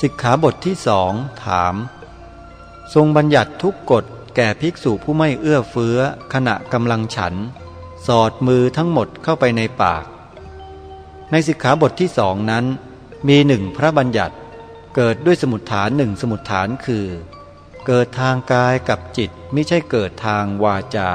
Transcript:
สิกขาบทที่สองถาม ทรงบัญญัติทุกกฎแก่ภิกษุผู้ไม่เอื้อเฟื้อ ขณะกำลังฉัน สอดมือทั้งหมดเข้าไปในปาก ในสิกขาบทที่สองนั้น มีหนึ่งพระบัญญัติเกิดด้วยสมุดฐานหนึ่งสมุดฐานคือ เกิดทางกายกับจิตไม่ใช่เกิดทางวาจา